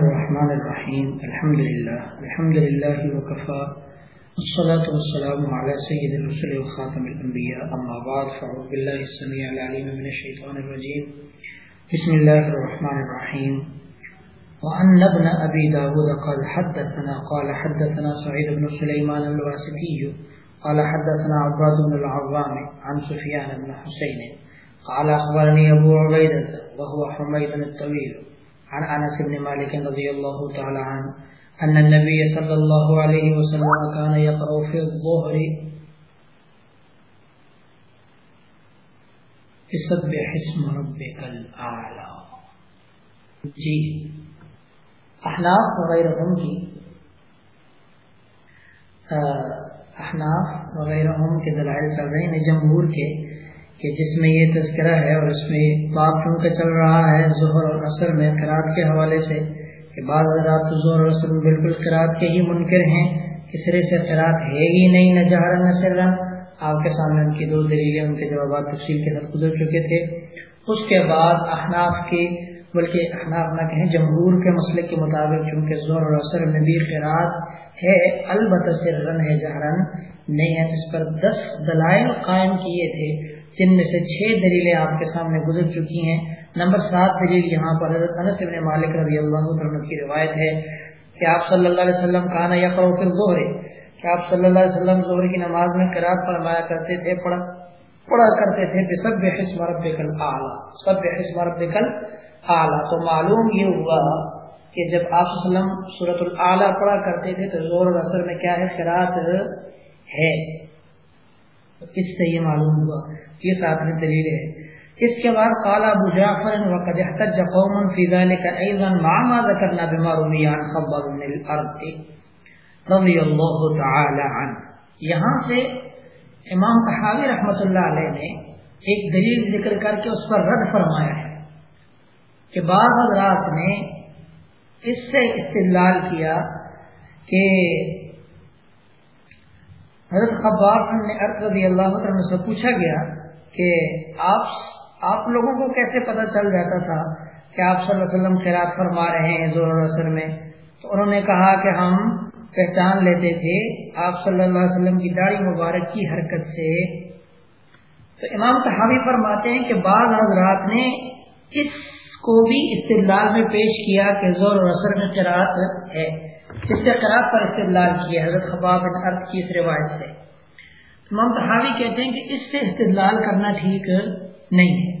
الرحمن الرحيم الحمد لله الحمد لله وكفى الصلاة والسلام على سيد الرسل وخاتم الأنبياء أما بعد فعوذ بالله السميع العليم من الشيطان الرجيم بسم الله الرحمن الرحيم وأن ابن أبي داود قال حدثنا قال حدثنا سعيد بن سليمان الواسطي قال حدثنا عباد بن العوام عن سفيان بن حسين قال أخبرني أبو عبيدة وهو حميد الطويل عن أنس بن مالك رضي الله تعالى عنه أن النبي صلى الله عليه وسلم كان يقرأ في الظهر بسبح اسم ربك الأعلى جی. احناف وغیرہ کی. احناف وغیرہ کے دلائل چل رہے ہیں جمہور کے. کہ جس میں یہ تذکرہ ہے اور اس میں باپ چونکہ چل رہا ہے ظہر اور عصر میں قرآد کے حوالے سے، کہ بعض حضرات تو ظہر اور عصر میں بالکل قرآد کے ہی منکر ہیں کسرے سے قرآد ہے ہی نہیں، نہ جہر، نہ سر۔ آپ کے سامنے ان کی دو دلیلیں، ان کے جوابات تفصیل کے ساتھ گزر چکے تھے۔ اس کے بعد احناف کے، بلکہ احناف نہ کہیں، جمہور کے مسئلے کے مطابق، چونکہ زور اور اثر میں بھی خیرات ہے، البتہ سرن ہے، جہرن نہیں ہے۔ اس پر دس دلائل قائم کیے تھے۔ جن میں سے چھ دلیلیں آپ کے سامنے گزر چکی ہیں۔ نمبر سات دلیل یہاں پر حضرت انس بن مالک رضی اللہ عنہ کی روایت ہے کہ آپ صلی اللہ علیہ وسلم کانا یا کرو پھر زہر کہ آپ صلی اللہ علیہ وسلم زہر کی نماز میں قرآن فرمایا کرتے تھے، پڑھا پڑھا کرتے تھے کہ سب حسم رب کل اعلیٰ سب حسم رب کل اعلیٰ تو معلوم یہ ہوا کہ جب آپ صلی اللہ علیہ وسلم صورت العلیٰ پڑھا کرتے تھے تو زور اور اثر میں کیا ہے؟ خراط ہے۔ اس سے یہ معلوم ہوا یہ ساتھ میں دلیل ہے۔ اس کے بعد قال ابو جعفر وقد احتج قوم في ذلك ايضا مع ما ذكرنا بما روي عن خباب بن الارض رضی اللہ تعالی عنہ۔ یہاں سے امام طحاوی رحمۃ اللہ علیہ نے ایک دلیل ذکر کر کے اس پر رد فرمایا ہے کہ بعض حضرات نے اس سے استدلال کیا کہ حضرت خباب نے رضی اللہ عنہ سے پوچھا گیا کہ آپ آپ لوگوں کو کیسے پتہ چل جاتا تھا کہ آپ صلی اللہ علیہ وسلم خیرات فرما رہے ہیں زور اثر میں؟ تو انہوں نے کہا کہ ہم پہچان لیتے تھے آپ صلی اللہ علیہ وسلم کی داڑھی مبارک کی حرکت سے۔ تو امام تحاوی فرماتے ہیں کہ بعض حضرات نے اس کو بھی استدلال میں پیش کیا کہ زور اور اثر میں قرآت ہے۔ اس سے پر استدلال کیا حضرت خباب عرض کی اس روایت سے۔ امام تحاوی کہتے ہیں کہ اس سے استدلال کرنا ٹھیک نہیں ہے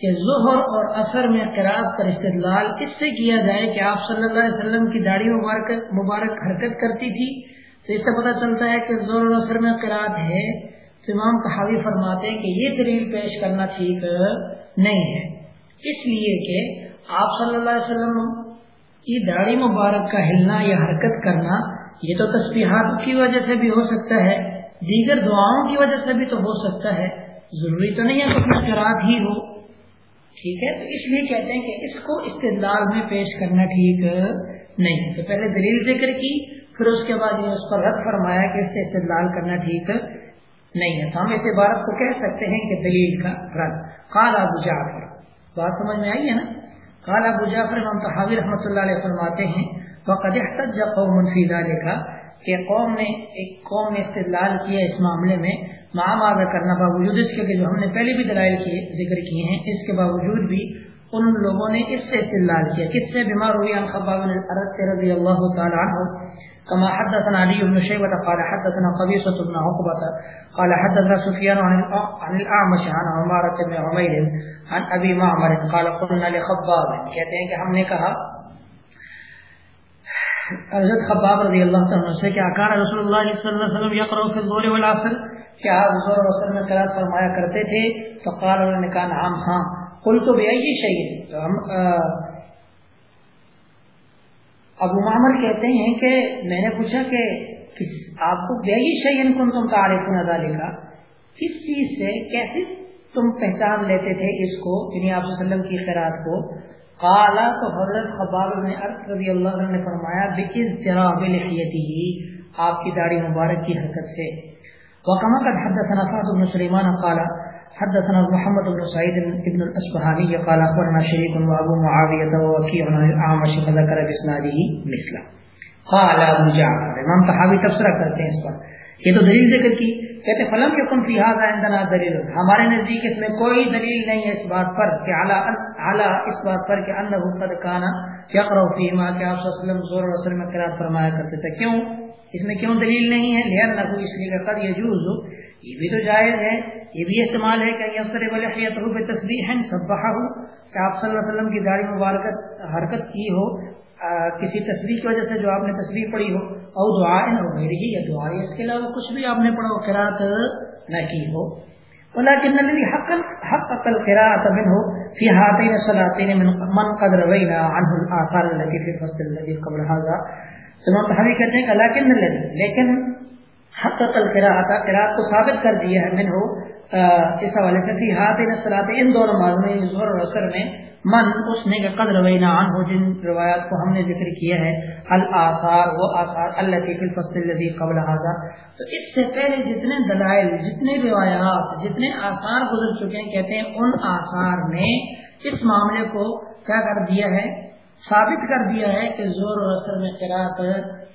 کہ ظہر اور اثر میں قرآن پر استدلال اس سے کیا جائے کہ آپ صلی اللہ علیہ وسلم کی داڑھی مبارک مبارک حرکت کرتی تھی۔ تو اس سے پتہ چلتا ہے کہ ظہر اور اثر میں قرآن ہے۔ تو امام تحاوی فرماتے ہیں کہ یہ دلیل پیش کرنا ٹھیک نہیں ہے۔ اس لیے کہ آپ صلی اللہ علیہ وسلم کی داڑھی مبارک کا ہلنا یا حرکت کرنا، یہ تو تصویرات کی وجہ سے بھی ہو سکتا ہے، دیگر دعاؤں کی وجہ سے بھی تو ہو سکتا ہے۔ ضروری تو نہیں ہے کہ اپنا قرآد ہی ہو۔ ٹھیک ہے؟ تو اس لیے کہتے ہیں کہ اس کو استدلال میں پیش کرنا ٹھیک نہیں۔ ہے تو پہلے دلیل ذکر کی، پھر اس کے بعد یہ اس پر رد فرمایا کہ اس سے استدلال کرنا ٹھیک نہیں ہے۔ تو ہم اس عبارت کو کہہ سکتے ہیں کہ دلیل کا رد۔ کالا جعفر۔ بات سمجھ میں آئی ہے نا؟ قال ابو جعفر امام تحاوی رحمۃ اللہ علیہ فرماتے ہیں، وقد احتج قوم فی ذلك، کہ قوم نے، ایک قوم نے استدلال کیا اس معاملے میں معاملہ کرنا، باوجود اس کے جو ہم نے پہلے بھی دلائل کی، ذکر کیے ہیں، اس کے باوجود بھی ان لوگوں نے اس سے استدلال کیا۔ کس سے؟ بیمار ہوئی ان خباب الارض رضی اللہ تعالی عنہ كما حدثنا علي بن شيبة قال حدثنا قبيصة بن عقبة قال حدثنا سفيان عن الأعمش عن عمارة بن عمير عن أبي معمر قال قلنا لخباب، کہتے ہیں کہ ہم نے کہا، حضرت خباب رضی اللہ عنہ سے کہ اکار رسول اللہ صلی اللہ علیہ وسلم یقرأ فی الظهر والعصر، کیا ظہر و عصر میں قرات فرمایا کرتے تھے؟ تو قال انہوں نے کہا، نعم ہاں۔ قلت بأي شيء، تو ہم ابو معمر کہتے ہیں کہ میں نے پوچھا کہ آپ کو بیگی شعین کن تم تعریف نظا لکھا کس چیز سے کیسے تم پہچان لیتے تھے اس کو؟ یعنی آپ وسلم کی خیرات کو۔ قالا تو حضرت خباب نے رضی اللہ عنہ نے فرمایا بکس جراب آپ کی داڑھی مبارک کی حرکت سے۔ وکما قد حدثنا فاضل بن سلیمان قال حدثنا محمد بن سعيد بن الأصبهاني قال أخبرنا شريك وأبو معاوية ووكيع عامش فذكر بإسناده مثله. قال أبو جعفر امام طحاوی تبصرہ کرتے ہیں اس پر. یہ تو دلیل ذکر کی، کہتے فلم کے فی هذا عندنا دلیل ہمارے نزدیک اس میں کوئی دلیل نہیں ہے اس بات پر کہ اعلی اس بات پر کہ انه قد كان يقرأ فيما کہ آپ صلی اللہ علیہ وسلم زور و میں قرات فرمایا کرتے تھے. کیوں؟ اس میں کیوں دلیل نہیں ہے؟ لانه اس لیے کہ قد يجوز یہ بھی تو جائز ہے، یہ بھی استعمال ہے کہ یسر ولیحیت بے تصویر سب کہ آپ صلی اللہ علیہ وسلم کی داڑھی مبارکت حرکت کی ہو کسی تصویر کی وجہ سے جو آپ نے تصویر پڑھی ہو اور دعا ہو میری ہی یا دعا اس کے علاوہ کچھ بھی آپ نے پڑھا ہو قرات نہ کی ہو۔ ولكن الذي حق حقق القراءة منه في هاتين الصلاتين من من قد روينا عنه الآثار التي في الفصل الذي قبل هذا۔ سنون تحوی کہتے ہیں کہ لیکن الذي لیکن حق القراءة، قراءت کو ثابت کر دیا ہے منه اس حوالے سے، فی ہاتین الصلاتين ان دونوں نمازوں میں ظہر اور عصر میں، من، اس نے کہ قد روینا عنہ، جن روایات کو ہم نے ذکر کیا ہے الاثار وہ آثار، التي في الفصل الذي قبل هذا۔ تو اس سے پہلے جتنے دلائل، جتنے روایات، جتنے آثار گزر چکے ہیں، کہتے ہیں، ان آثار نے اس معاملے کو کیا کر دیا ہے؟ ثابت کر دیا ہے کہ زور و اثر میں قرات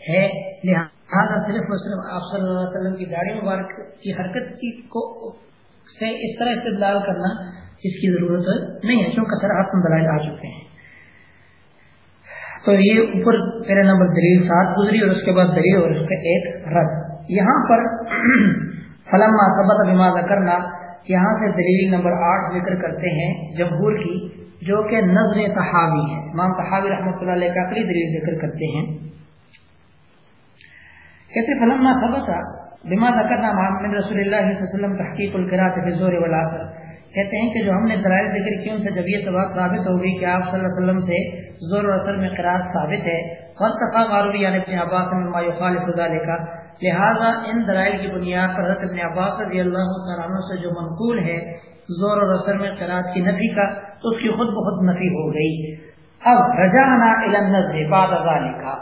ہے، لہذا لہٰذا صرف اور صرف آپ صلی اللہ علیہ وسلم کی داڑھی مبارک کی حرکت کی کو سے اس طرح استدلال کرنا اس کی ضرورت نہیں ہے، کیونکہ سراہد دلائل آ چکے ہیں۔ تو یہ اوپر میرا نمبر دلیل سات گزری اور اس کے بعد دلیل اور اس کا ایک رد۔ یہاں پر فلما سبت بماذا کرنا یہاں سے دلیل نمبر آٹھ ذکر کرتے ہیں جمہور کی، جو کہ نظر تحاوی ہے۔ امام تحاوی رحمۃ اللہ علیہ کا اقلی دلیل ذکر کرتے ہیں۔ کہتے فلما سبت بماذا کرنا محمد رسول اللہ صلی اللہ علیہ وسلم تحقیق القرات فی زور والآثر کہتے ہیں کہ جو ہم نے دلائل ذکر کی ان سے جب یہ سبق ثابت ہوگی کہ آپ صلی اللہ علیہ وسلم سے زور و اثر میں قرآن ثابت ہے فلسفہ غاروی یعنی ابن عباس میں خالف کا لہٰذا ان دلائل کی بنیاد پر حضرت ابن عباس رضی اللہ عنہ سے جو منقول ہے زور اور اثر میں قرآن کی نفی کا، تو اس کی خود بخود نفی ہو گئی۔ اب رجانا نظر بعد کا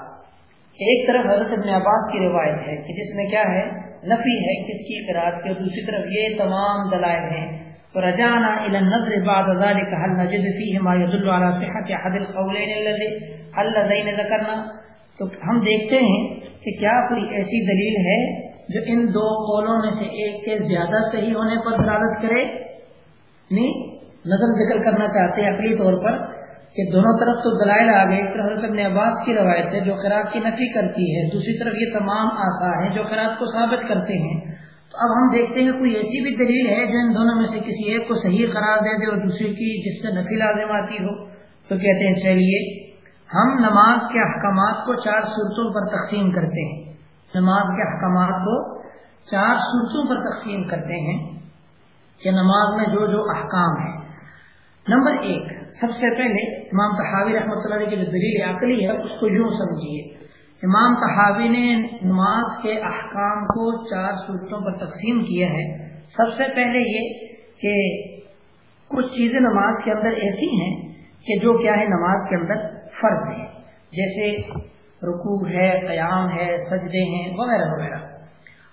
ایک طرف حضرت ابن عباس کی روایت ہے کہ جس میں کیا ہے؟ نفی ہے کس کی قرآن کی اور دوسری طرف یہ تمام دلائل ہیں۔ ورجعنا الى النظر بعد ذلك هل نجد فيه ما يدل على صحه احد القولين الذي اللذين ذكرنا۔ تو ہم دیکھتے ہیں کہ کیا کوئی ایسی دلیل ہے جو ان دو قولوں میں سے ایک کے زیادہ صحیح ہونے پر دلالت کرے؟ نہیں، نظر ذکر کرنا چاہتے ہیں عقلی طور پر۔ کہ دونوں طرف تو دلائل آ گئے۔ ایک طرف حضرت ابن عباس کی روایت ہے جو قرآن کی نفی کرتی ہے، دوسری طرف یہ تمام آثار ہیں جو قرآن کو ثابت کرتے ہیں۔ تو اب ہم دیکھتے ہیں کوئی ایسی بھی دلیل ہے جو ان دونوں میں سے کسی ایک کو صحیح قرار دے دے اور دوسری کی جس سے نفی لازم آتی ہو۔ تو کہتے ہیں چلیے، ہم نماز کے احکامات کو چار صورتوں پر تقسیم کرتے ہیں۔ نماز کے احکامات کو چار صورتوں پر تقسیم کرتے ہیں کہ نماز میں جو جو احکام ہیں۔ نمبر ایک، سب سے پہلے امام تحاوی رحمۃ اللہ کی جو دلیل عقلی ہے، اس کو یوں سمجھیے۔ امام تحاوی نے نماز کے احکام کو چار صورتوں پر تقسیم کیا ہے۔ سب سے پہلے یہ کہ کچھ چیزیں نماز کے اندر ایسی ہیں کہ جو کیا ہے، نماز کے اندر فرض ہے جیسے رکوع ہے، قیام ہے، سجدے ہیں، وغیرہ وغیرہ۔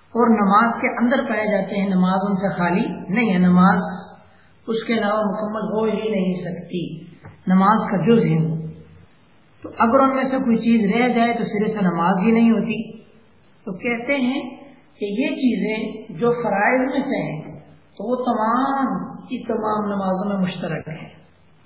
اور نماز کے اندر پائے جاتے ہیں، نماز ان سے خالی نہیں ہے، نماز اس کے علاوہ مکمل ہو ہی نہیں سکتی، نماز کا جز ہے۔ تو اگر ان میں سے کوئی چیز رہ جائے تو سرے سے نماز ہی نہیں ہوتی۔ تو کہتے ہیں کہ یہ چیزیں جو فرائض میں سے ہیں، تو وہ تمام کی تمام نمازوں میں مشترک ہیں۔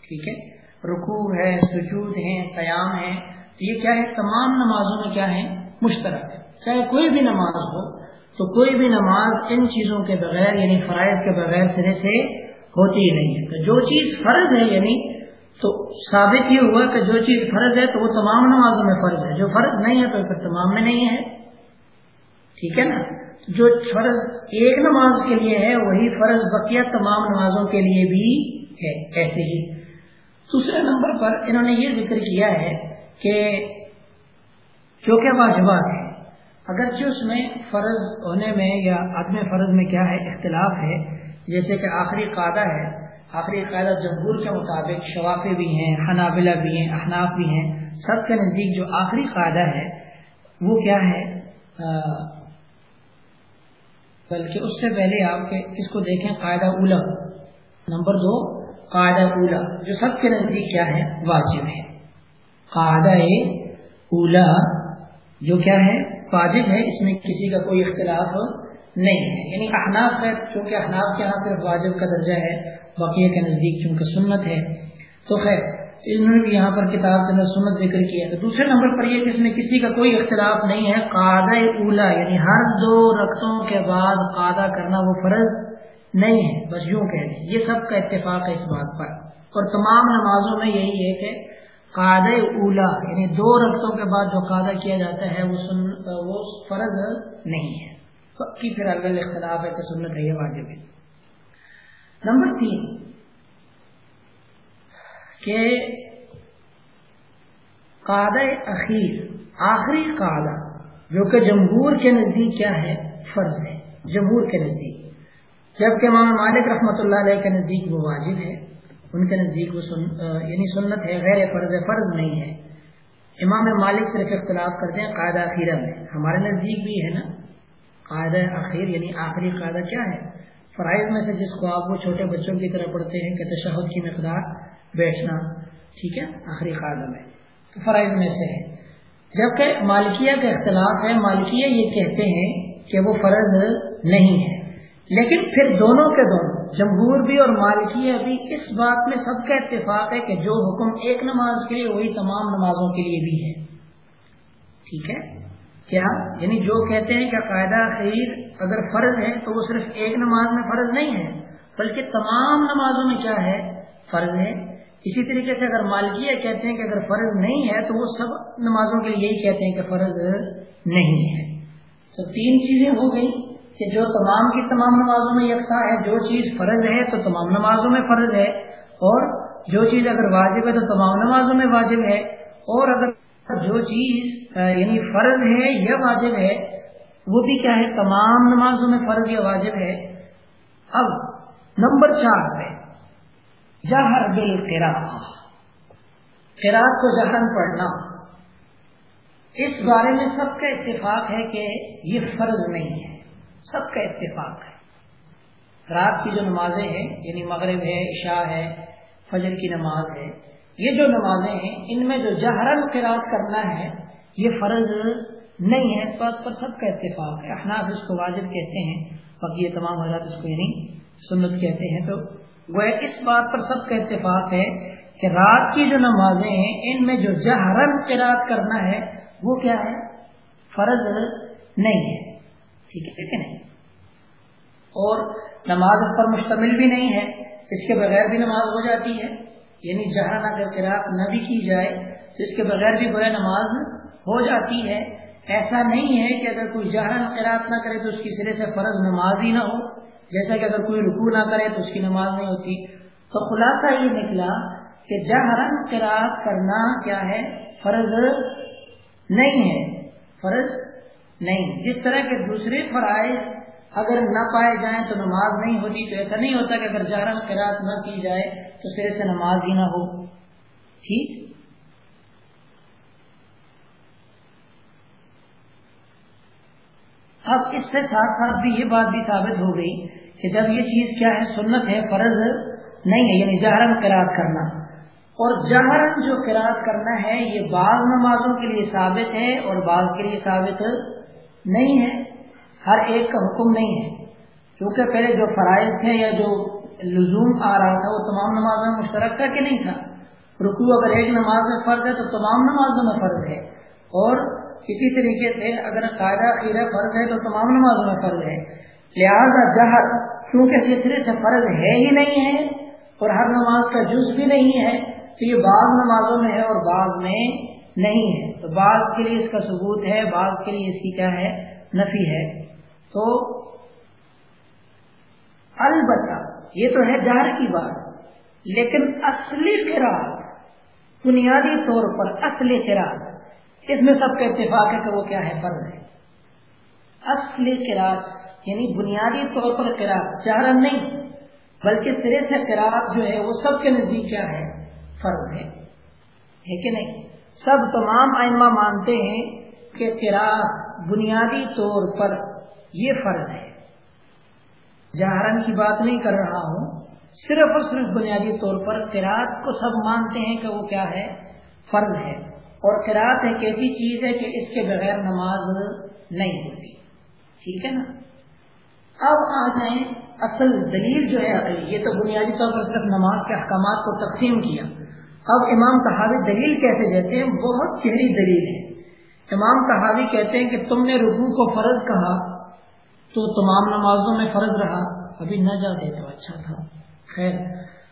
ٹھیک ہے؟ رکوع ہے، سجود ہیں، قیام ہے تو یہ کیا ہے؟ تمام نمازوں میں کیا ہے مشترک ہے چاہے کوئی بھی نماز ہو، تو کوئی بھی نماز ان چیزوں کے بغیر یعنی فرائض کے بغیر سرے سے ہوتی ہی نہیں ہے۔ تو جو چیز فرض ہے یعنی تو ثابت یہ ہوا کہ جو چیز فرض ہے تو وہ تمام نمازوں میں فرض ہے۔ جو فرض نہیں ہے تو پھر تمام میں نہیں ہے۔ ٹھیک ہے نا؟ جو فرض ایک نماز کے لیے ہے، وہی فرض بقیہ تمام نمازوں کے لیے بھی ہے۔ ایسے ہی۔ دوسرے نمبر پر انہوں نے یہ ذکر کیا ہے کہ جو کہ واجبات ہے اگرچہ اس میں فرض ہونے میں یا عدم فرض میں کیا ہے، اختلاف ہے جیسے کہ آخری قادہ ہے، آخری قاعدہ جمہور کے مطابق شوافے بھی ہیں، حنابلہ بھی ہیں، احناف بھی ہیں۔ سب کے نزدیک جو آخری قاعدہ ہے، وہ کیا ہے؟ بلکہ اس سے پہلے آپ کے اس کو دیکھیں، قاعدہ اولا۔ نمبر دو، قاعدہ اولا۔ جو سب کے نزدیک کیا ہے؟ واجب ہے۔ قاعدہ اولا جو کیا ہے؟ واجب ہے، اس میں کسی کا کوئی اختلاف نہیں۔ ہے یعنی احناف ہے، چونکہ احناف کے یہاں صرف واجب کا درجہ ہے بقیہ کے نزدیک چونکہ سنت ہے۔ تو خیر، انہوں نے بھی یہاں پر کتاب کے اندر سنت ذکر کیا تو دوسرے نمبر پر یہ کہ اس میں کسی کا کوئی اختلاف نہیں ہے قادہ اولا یعنی ہر دو رقطوں کے بعد قادہ کرنا وہ فرض نہیں ہے، بس یوں کہہ دیں۔ یہ سب کا اتفاق ہے اس بات پر۔ اور تمام نمازوں میں یہی ہے کہ قادہ اولا یعنی دو رقطوں کے بعد جو قادہ کیا جاتا ہے، وہ سن، وہ فرض نہیں ہے۔ پکی پھر اگر اختلاف ہے کہ سنت ہے یہ واجب ہے۔ نمبر تین، کہ قادہ اخیر، آخری قادہ جو کہ جمہور کے نزدیک کیا ہے؟ فرض ہے، جمہور کے نزدیک۔ جبکہ امام مالک رحمۃ اللہ علیہ کے نزدیک وہ واجب ہے، ان کے نزدیک وہ سن یعنی سنت ہے، غیر فرض فرض نہیں ہے۔ امام مالک صرف اختلاف کرتے ہیں، قاعدہ اخیرہ میں۔ ہمارے نزدیک بھی ہے نا۔ قاعدہ اخیر یعنی آخری قاعدہ کیا ہے؟ فرائض میں سے جس کو آپ وہ چھوٹے بچوں کی طرح پڑھتے ہیں کہ تشہد کی مقدار بیٹھنا، ٹھیک ہے؟ آخری قاعدہ میں۔ تو فرائض میں سے ہے۔ جبکہ مالکیہ کا اختلاف ہے، مالکیہ یہ کہتے ہیں کہ وہ فرض نہیں ہے۔ لیکن پھر دونوں کے دونوں، جمہور بھی اور مالکیہ بھی اس بات میں سب کا اتفاق ہے کہ جو حکم ایک نماز کے لیے، وہی تمام نمازوں کے لیے بھی ہے۔ ٹھیک ہے؟ کیا؟ یعنی جو کہتے ہیں کہ قاعدہ خیر اگر فرض ہے تو وہ صرف ایک نماز میں فرض نہیں ہے، بلکہ تمام نمازوں میں کیا ہے؟ فرض ہے۔ اسی طریقے سے اگر مالکیہ کہتے ہیں کہ اگر فرض نہیں ہے تو وہ سب نمازوں کے لیے یہی کہتے ہیں کہ فرض نہیں ہے۔ تو تین چیزیں ہو گئی کہ جو تمام کی تمام نمازوں میں یکساں ہے، جو چیز فرض ہے تو تمام نمازوں میں فرض ہے، اور جو چیز اگر واجب ہے تو تمام نمازوں میں واجب ہے، اور اگر جو چیز یعنی فرض ہے یا واجب ہے، وہ بھی کیا ہے؟ تمام نمازوں میں فرض یا واجب ہے۔ اب نمبر چار پہ جہر بل قرآن کو جہرن پڑھنا۔ اس بارے میں سب کا اتفاق ہے کہ یہ فرض نہیں ہے۔ سب کا اتفاق ہے۔ رات کی جو نمازیں ہیں یعنی مغرب ہے، عشاء ہے، فجر کی نماز ہے یہ جو نمازیں ہیں، ان میں جو جہرن قرآن کرنا ہے، یہ فرض نہیں ہے۔ اس بات پر سب کا اتفاق ہے۔ احناف اس کو واجب کہتے ہیں، باقی یہ تمام حضرات اس کو یعنی سنت کہتے ہیں۔ تو وہ اس بات پر سب کا اتفاق ہے کہ رات کی جو نمازیں ہیں، ان میں جو جہرن قرآد کرنا ہے، وہ کیا ہے؟ فرض نہیں ہے۔ ٹھیک ہے کہ نہیں اور نماز اس پر مشتمل بھی نہیں ہے، اس کے بغیر بھی نماز ہو جاتی ہے۔ یعنی جہرن اگر قرآد نہ بھی کی جائے، تو اس کے بغیر بھی بڑے نماز ہو جاتی ہے۔ ایسا نہیں ہے کہ اگر کوئی جہرن قرآد نہ کرے تو اس کی سرے سے فرض نماز ہی نہ ہو۔ جیسا کہ اگر کوئی رکو نہ کرے تو اس کی نماز نہیں ہوتی۔ تو خلاصہ یہ نکلا کہ جہرن قرآن کرنا کیا ہے؟ فرض نہیں ہے۔ فرض نہیں۔ جس طرح کے دوسرے فرائض اگر نہ پائے جائیں تو نماز نہیں ہوتی، تو ایسا نہیں ہوتا کہ اگر جہرن قرآن نہ کی جائے تو سرے سے نماز ہی نہ ہو۔ ٹھیک؟ اب اس سے ساتھ ساتھ بھی یہ بات بھی ثابت ہو گئی کہ جب یہ چیز کیا ہے، سنت ہے، فرض نہیں ہے یعنی جہرن قرآد کرنا۔ اور جہرن جو قرآد کرنا ہے، یہ بعض نمازوں کے لیے ثابت ہے اور بعض کے لیے ثابت نہیں ہے۔ ہر ایک کا حکم نہیں ہے۔ کیونکہ پہلے جو فرائض تھے یا جو لزوم آ رہا تھا، وہ تمام نمازوں میں مشترک تھا کہ نہیں تھا؟ رکو اگر ایک نماز میں فرض ہے تو تمام نمازوں میں فرض ہے۔ اور اسی طریقے سے اگر قاعدہ خیرہ فرض ہے تو تمام نمازوں میں فرض ہے۔ لہذا جہر، کیونکہ سلسلے سے فرض ہے ہی نہیں ہے اور ہر نماز کا جز بھی نہیں ہے، تو یہ بعض نمازوں میں ہے اور بعض میں نہیں ہے۔ تو بعض کے لیے اس کا ثبوت ہے، بعض کے لیے اس کی کیا ہے؟ نفی ہے۔ تو البتہ یہ تو ہے جہر کی بات۔ لیکن اصلی قرآن بنیادی طور پر اصلی قرآن اس میں سب کا اتفاق ہے کہ وہ کیا ہے، فرض ہے۔ اصلی قرآن یعنی بنیادی طور پر قرآن چارن نہیں، بلکہ سرے سے قرآن جو ہے، وہ سب کے نزدیک کیا ہے، فرض ہے۔ ہے کہ نہیں؟ سب تمام آئمہ مانتے ہیں کہ قرآن بنیادی طور پر یہ فرض ہے۔ جہرن کی بات نہیں کر رہا ہوں، صرف اور صرف بنیادی طور پر قرآت کو سب مانتے ہیں کہ وہ کیا ہے؟ فرض ہے۔ اور قرآت ایک ایسی چیز ہے کہ اس کے بغیر نماز نہیں ہوتی۔ ٹھیک ہے نا؟ اب آ جائیں۔ اصل دلیل جو ہے یہ تو بنیادی طور پر صرف نماز کے احکامات کو تقسیم کیا۔ اب امام تحاوی دلیل کیسے دیتے ہیں؟ بہت گہری دلیل ہے۔ امام تحاوی کہتے ہیں کہ تم نے رکوع کو فرض کہا تو تمام نمازوں میں فرض رہا ابھی نہ جاتے تو اچھا تھا۔ خیر،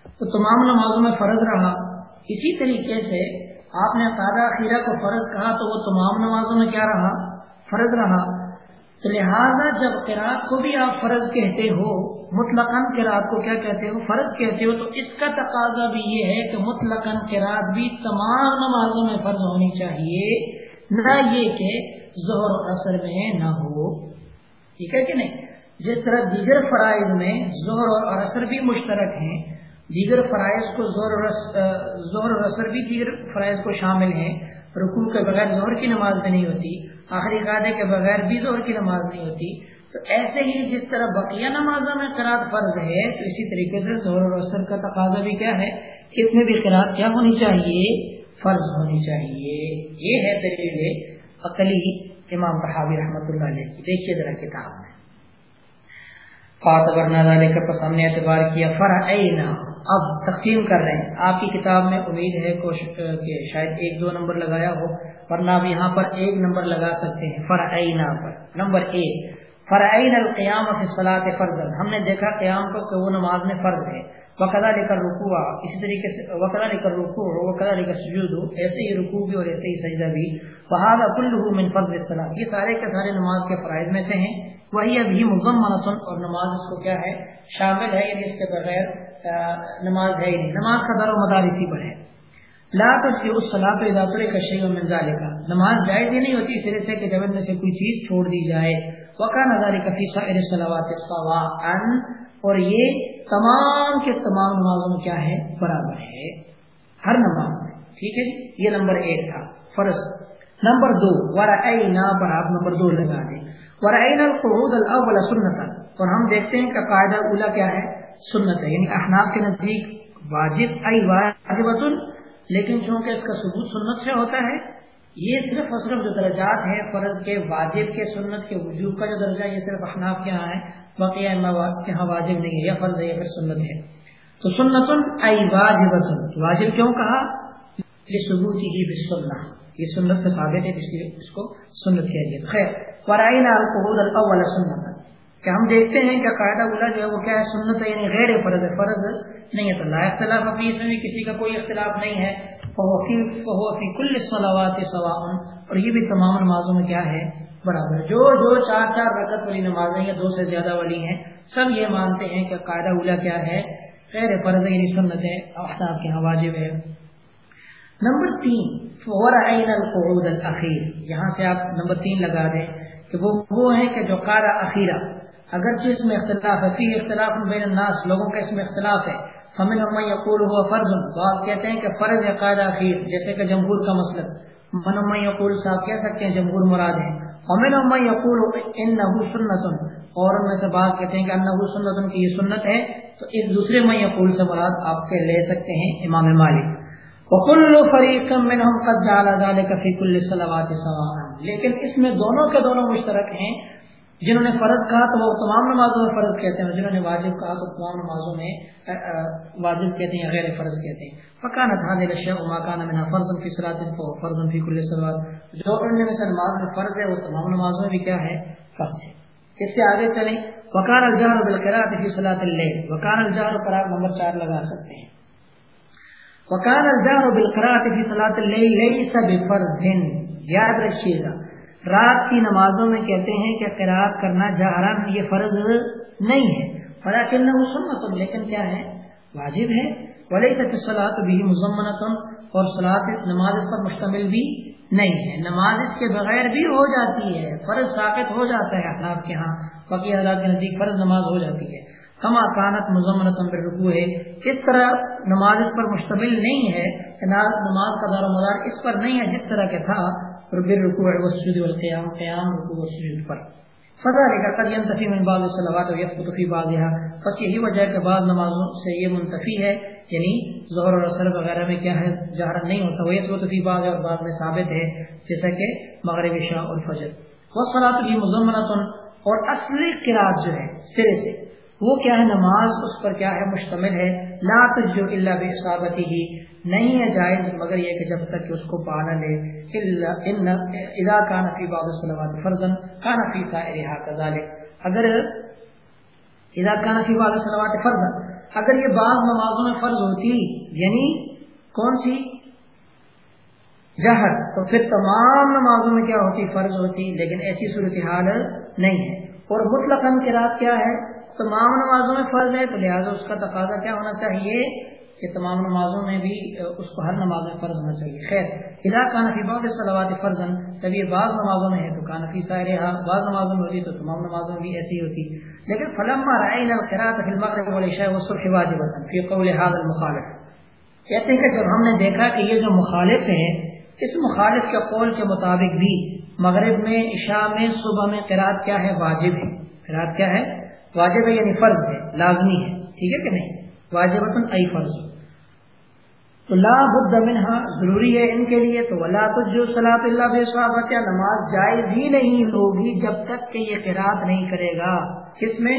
تو تمام نمازوں میں فرض رہا۔ اسی طریقے سے آپ نے قادہ خیرہ کو فرض کہا تو وہ تمام نمازوں میں کیا رہا؟ فرض رہا۔ تو لہٰذا جب قرآد کو بھی آپ فرض کہتے ہو مطلق قرآد کو کیا کہتے ہو؟ فرض کہتے ہو، تو اس کا تقاضا بھی یہ ہے کہ مطلق قرآد بھی تمام نمازوں میں فرض ہونی چاہیے۔ نہ یہ کہ زہر و اثر میں نہ ہو۔ ٹھیک ہے کہ نہیں؟ جس طرح دیگر فرائض میں زہر اور اثر بھی مشترک ہیں، دیگر فرائض کو زہر اور اثر بھی دیگر فرائض کو شامل ہیں، رکوع کے بغیر زہر کی نماز بھی نہیں ہوتی، آخری قاعدے کے بغیر بھی زہر کی نماز نہیں ہوتی۔ تو ایسے ہی جس طرح بقیہ نمازوں میں قرآد فرض ہے، تو اسی طریقے سے زہر اور اثر کا تقاضا بھی کیا ہے؟ اس میں بھی قرآد کیا ہونی چاہیے؟ فرض ہونی چاہیے۔ یہ ہے دلیل عقلی امام بحاوی رحمۃ اللہ علیہ کی، دیکھیے ذرا کتاب میں۔ فاتح نہ پس ہم نے اعتبار کیا فرا اب تقسیم کر رہے ہیں۔ آپ کی کتاب میں امید ہے کہ شاید ایک دو نمبر لگایا ہو، ورنہ آپ یہاں پر ایک نمبر لگا سکتے ہیں۔ فرعینہ پر۔ نمبر ایک فرعین القیام فصلاط فرض ہم نے دیکھا قیام کو کہ وہ نماز میں فرض ہے۔ وقدا لے کر رکوع اسی طریقے سے وقدا لے کر رکوع وقدا لے کر سجود ایسے ہی رکوع بھی اور ایسے ہی سجدہ بھی۔ بہاد کلو من فرض الصلاح یہ سارے کے سارے نماز کے فرائض میں سے ہیں۔ وہی ابھی مزمنۃ اور نماز اس کو کیا ہے؟ شامل ہے یعنی اس کے بغیر نماز ہے ہی نہیں۔ نماز کا دار و مدار اسی پر ہے۔ لا تو اس صلاح اداتر کا شی و منظال نماز جائز ہی نہیں ہوتی، اس سے کہ جب ان میں سے کوئی چیز چھوڑ دی جائے۔ وقا نظار کفی صلاحات اور یہ تمام کے تمام نمازوں میں کیا ہے؟ برابر ہے۔ ہر نماز میں، ٹھیک ہے؟ جی یہ نمبر ایک تھا، فرض۔ نمبر دو ورعینا پر آپ نمبر دو لگا دیں۔ ورعینا القعود الاول سنتا۔ اور ہم دیکھتے ہیں کہ قاعدہ اولا کیا ہے؟ سنت ہے یعنی احناف کے نزدیک واجب، ای واجب لیکن چونکہ اس کا ثبوت سنت سے ہوتا ہے یہ صرف اور صرف جو درجات ہیں فرض کے واجب کے سنت کے وجوب کا جو درجہ یہ صرف احناف کے یہاں ہے باقی کے یہاں واجب نہیں ہے یا فرض ہے یا پھر سنت ہے۔ تو سنت ای واجب واجب کیوں کہا؟ یہ ثبوت ہی بسنہ یہ سنت سے ثابت ہے اس کو سنت کہہ دیا خیر فرائنا الاول سنت کہ ہم دیکھتے ہیں کہ قاعدہ اولا جو ہے وہ کیا ہے؟ سنت ہے یعنی غیر فرض ہے، فرض نہیں ہے۔ تو لا اختلاف ابھی اس میں بھی کسی کا کوئی اختلاف نہیں ہے۔ کل صلوات سوا اور یہ بھی تمام نمازوں میں کیا ہے؟ برابر. جو جو چار چار رکعت والی نمازیں یا دو سے زیادہ والی ہیں، سب یہ مانتے ہیں کہ قاعدہ اولا کیا ہے؟ غیر فرض یعنی سنت ہے آفتاب کے ہاں واجب ہے. نمبر تین فورعین القعود الاخیر یہاں سے آپ نمبر تین لگا دیں کہ وہ وہ ہیں کہ جو قاعدہ اخیرہ. اگرچہ اس میں اختلاف ہے، فی اختلاف بین الناس، لوگوں کا اس میں اختلاف ہے فمن اما یقول ہوا فرض. تو کہتے ہیں کہ فرض ہے قاعدہ اخیر، جیسے کہ جمہور کا مسلک من اما یقول صاحب کہہ سکتے ہیں جمہور مراد ہے. امن اما یقول ان سنت اور ان میں سے بعض کہتے ہیں کہ ان سنت کی یہ سنت ہے. تو اس دوسرے میں یقول سے مراد آپ کے لے سکتے ہیں امام مالک. وکل فریق منہم قد جعل ذلك في كل الصلوات سواء. لیکن اس میں دونوں کے دونوں مشترک ہیں. جنہوں نے فرض کہا تو وہ تمام نمازوں میں فرض کہتے ہیں جنہوں نے واجب کہا تو تمام نمازوں میں واجب کہتے ہیں غیر فرض کہتے ہیں۔ فکان تھا دلشا مکان میں فرض فی صلاح فرض فی کل سلوات جو میں سے نماز میں فرض ہے، وہ تمام نمازوں میں بھی کیا ہے؟ فرض ہے۔ اس سے آگے چلیں۔ وکان الجہر بالقراءت فی صلاۃ اللیل وکان الجہر پر آپ نمبر چار لگا سکتے ہیں۔ وکان الجہر بالقراءت فی صلاۃ اللیل لیس بفرض۔ یاد رکھیے گا۔ رات کی نمازوں میں کہتے ہیں کہ قرآن کرنا جہرن یہ فرض نہیں ہے۔ فرا کرنا وہ سنت لیکن کیا ہے؟ واجب ہے۔ ولی تک سلاد بھی مزمنت اور سلاد نماز پر مشتمل بھی نہیں ہے۔ نماز اس کے بغیر بھی ہو جاتی ہے، فرض ثابت ہو جاتا ہے احناب کے ہاں باقی حضرات کے نزدیک فرض نماز ہو جاتی ہے۔ کما کانت مزمنت پر رکو ہے۔ اس طرح نماز اس پر مشتمل نہیں ہے نماز کا دار و مدار اس پر نہیں ہے جس طرح کے تھا بر رکوع والسجود والقیام، قیام، رکوع والسجود پر۔ فضا قد من بعض الصلوات بعضها بس یہی وجہ ہے کہ بعض نمازوں سے یہ منتفی ہے یعنی ظہر اور اثر وغیرہ میں کیا ہے جہر نہیں ہوتا، وہ یثبت فی بعض اور بعض میں ثابت ہے، جیسا کہ مغرب شاہ اور فجر۔ وہ صلاۃ بھی مضمنۃ اور اصلی قرات جو ہے، سرے سے وہ کیا ہے نماز، اس پر کیا ہے مشتمل ہے؟ لا تجو الا بصابتی ہی نہیں ہے جائز، مگر یہ کہ جب تک کہ اس کو پانا لے۔ اذا کان فی بعض الصلوات فرضا، کان فی سائرها كذلك اگر اذا کان فی بعض الصلوات فرضا، اگر یہ بعض نمازوں میں فرض ہوتی یعنی کون سی؟ جہر۔ تو پھر تمام نمازوں میں کیا ہوتی؟ فرض ہوتی، لیکن ایسی صورتحال نہیں ہے۔ اور مطلق قرات کیا ہے؟ تمام نمازوں میں فرض ہے تو لہٰذا اس کا تقاضا کیا ہونا چاہیے کہ تمام نمازوں میں بھی اس کو ہر نماز میں فرض ہونا چاہیے۔ خیر ادا کا نفی باب صلوات فرضن جب یہ بعض نمازوں میں ہے تو کانفی سائر بعض نمازوں میں ہوتی تو تمام نمازوں میں بھی ایسی ہوتی۔ لیکن فلما رائن القراءت فی المغرب والعشاء والصبح واجبا فی قول هذا المخالف۔ کہتے ہیں کہ جب ہم نے دیکھا کہ یہ جو مخالف ہیں، اس مخالف کے قول کے مطابق بھی مغرب میں، عشاء میں، صبح میں قرات کیا ہے؟ واجب ہے۔ قرات کیا ہے؟ واجب ہے یعنی فرض ہے، لازمی ہے، ٹھیک ہے کہ نہیں؟ واجب ای فرض۔ تو لا بد منہا، ضروری ہے ان کے لیے، تو ولا تو جو صلاح اللہ صحابت یا نماز جائز ہی نہیں ہوگی جب تک کہ یہ قرآد نہیں کرے گا؟ کس میں؟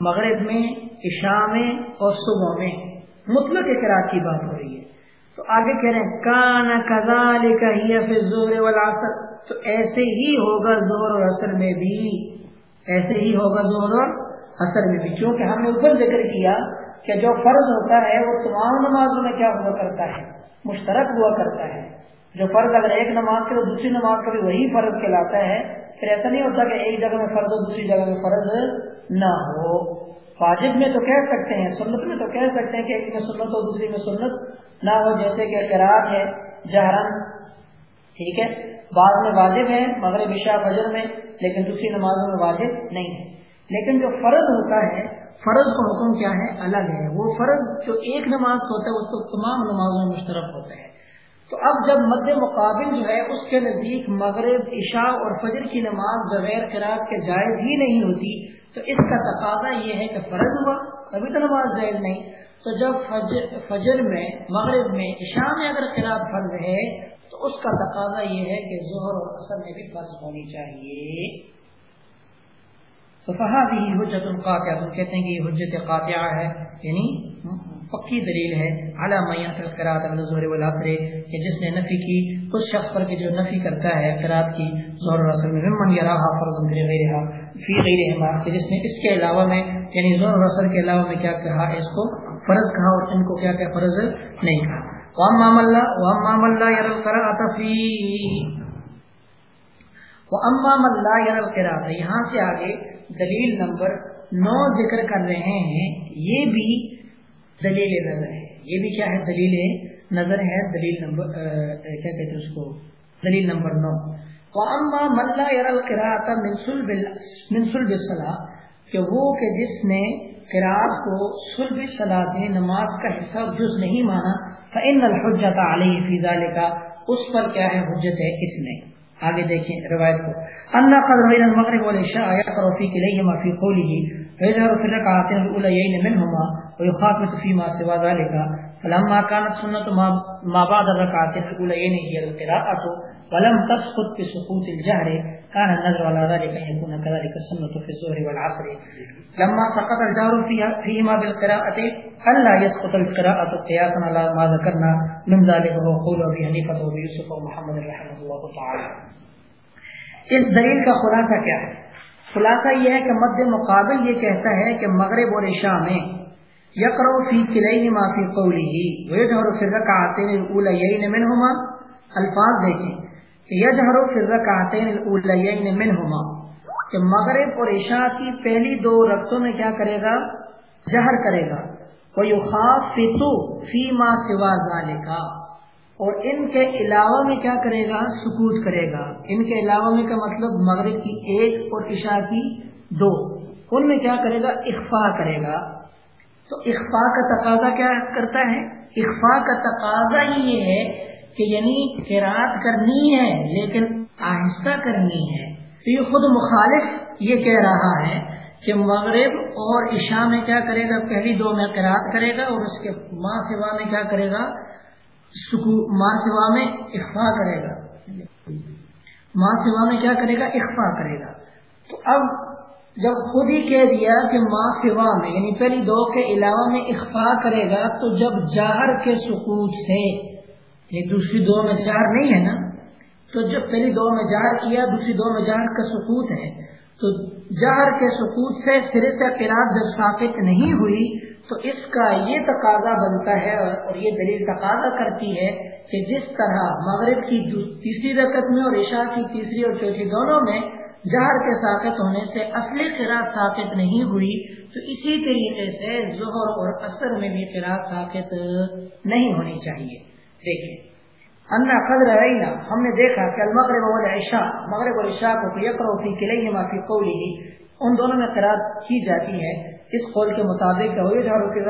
مغرب میں، عشاء میں اور صبح میں۔ مطلق اقرار کی بات ہو رہی ہے۔ تو آگے کہہ رہے ہیں کان کزال کا ہی زور والا تو ایسے ہی ہوگا زور اور اثر میں بھی۔ ایسے ہی ہوگا زور اور اثر میں بھی۔ کیونکہ ہم نے اوپر ذکر کیا کہ جو فرض ہوتا ہے وہ تمام نمازوں میں کیا ہوا کرتا ہے؟ مشترک ہوا کرتا ہے۔ جو فرض اگر ایک نماز کرے دوسری نماز کا بھی وہی فرض کہلاتا ہے۔ پھر ایسا نہیں ہوتا کہ ایک جگہ میں فرض ہو، دوسری جگہ میں فرض نہ ہو۔ واجب میں تو کہہ سکتے ہیں، سنت میں تو کہہ سکتے ہیں کہ ایک میں سنت ہو، دوسری میں سنت نہ ہو، جیسے کہ قرآن ہے جہرن ٹھیک ہے؟ بعض میں واجب ہے، مغرب، عشاء، فجر میں، لیکن دوسری نمازوں میں واجب نہیں ہے۔ لیکن جو فرض ہوتا ہے، فرض کا حکم کیا ہے؟ الگ ہے۔ وہ فرض جو ایک نماز ہوتا ہے، اس کو تمام نمازوں میں مشترک ہوتا ہے۔ تو اب جب مد مقابل جو ہے، اس کے نزدیک مغرب، عشاء اور فجر کی نماز بغیر قرآب کے جائز ہی نہیں ہوتی، تو اس کا تقاضا یہ ہے کہ فرض ہوا، کبھی تو نماز جائز نہیں۔ تو جب فجر فجر میں، مغرب میں، عشاء میں اگر قرآب فرض ہے اس کا تقاضا یہ ہے کہ ظہر اور اثر میں بھی فرض ہونی چاہیے۔ تو کہا بھی حجت القاطع ہم کہتے ہیں کہ یہ حجت قاطع ہے یعنی پکی دلیل ہے اعلیٰ میاں قرآت ظہر والآخر کہ جس نے نفی کی، اس شخص پر کہ جو نفی کرتا ہے قرآت کی، ظہر اور اثر میں، ممن یراہا فرض غیرہا، فی غیرہما، کہ جس نے اس کے علاوہ میں یعنی ظہر اور اثر کے علاوہ میں کیا کہا، اس کو فرض کہا اور ان کو کیا کہ فرض نہیں کہا۔ وأما من لا يرى القراءة فيه وأما من لا يرى القراءة. یہاں سے آگے دلیل نمبر نو ذکر کر رہے ہیں. یہ بھی دلیل نظر ہے. یہ بھی کیا ہے؟ دلیل نظر ہے. دلیل نمبر کیا کہتے ہیں اس کو؟ دلیل نمبر نو. وأما من لا يرى القراءة من صلب من صلب الصلاة. کہ وہ کہ جس نے قرآن کو صلب صلاة نماز کا حصہ جز نہیں مانا فإن الحجت علیہ فی ذالک اس پر کیا ہے حجت ہے؟ اس میں۔ آگے دیکھیں روایت کو۔ ان قد بین المغرب والعشاء يقرأ في كليهما في قوله ويظهر في الركعتين الاوليين منهما ويخافت فيما سوى ذلك۔ فلما كانت سنة ما بعد الركعتين الاوليين هي القراءة، ولم تسقط بسقوط الجهر، كان النذر على ذلك ان يكون كذلك السنة في الظهر والعصر. لما سقط الجهر فيهما بالقراءة الا يسقط القراءة قياسا على ما ذكرنا من ذلك هو قول ابي حنيفة وابي يوسف ومحمد رحمه الله تعالى. اس دلیل کا خلاصہ کیا ہے؟ خلاصہ یہ ہے کہ مد مقابل یہ کہتا ہے کہ مغرب اور عشاء میں یقرو فی کلیہ ما فی قوله، ويجهر في الركعتين الاوليين منهما. الفاظ دیکھیں یجہر فی الرکعتین الاولین منہما کہ مغرب اور عشاء کی پہلی دو رقطوں میں کیا کرے گا؟ جہر کرے گا. وَيُخَافِتُ فِي مَا سِوَا ذَلِكَ. اور ان کے علاوہ میں کیا کرے گا؟ سکوت کرے گا. ان کے علاوہ میں کا مطلب مغرب کی ایک اور عشاء کی دو. ان میں کیا کرے گا؟ اخفا کرے گا. تو اخفا کا تقاضا کیا کرتا ہے؟ اخفا کا تقاضا ہی یہ ہے کہ یعنی قرآت کرنی ہے لیکن آہستہ کرنی ہے۔ تو یہ خود مخالف یہ کہہ رہا ہے کہ مغرب اور عشاء میں کیا کرے گا؟ پہلی دو میں قرآن کرے گا اور اس کے ماں سوا میں کیا کرے گا؟ ماں سوا میں اخفا کرے گا۔ ماں سوا میں کیا کرے گا؟ اخفا کرے گا۔ تو اب جب خود ہی کہہ دیا کہ ماں سوا میں یعنی پہلی دو کے علاوہ میں اخفا کرے گا، تو جب جہر کے سکوت سے، یہ دوسری دو میں جہر نہیں ہے نا؟ تو جب پہلی دو میں جہر کیا، دوسری دو میں جہر کا سکوت ہے، تو جہر کے سکوت سے سرے سے قرآن جب ثابت نہیں ہوئی، تو اس کا یہ تقاضا بنتا ہے اور یہ دلیل تقاضا کرتی ہے کہ جس طرح مغرب کی تیسری رقط میں اور عشاء کی تیسری اور چوتھی دونوں میں جہر کے ساقت ہونے سے اصلی قرآن ثابت نہیں ہوئی، تو اسی طریقے سے ظہر اور اثر میں بھی قرآن ثابت نہیں ہونی چاہیے۔ دیکھیں۔ انا قدر رہینا ہم نے دیکھا کہ المغرب والعشاء، مغرب اور عشاء کو یقرو فی کلیہما فی قوله ان دونوں میں قرات کی جاتی ہے۔ اس قول کے مطابق کہ ہوئے جہر کی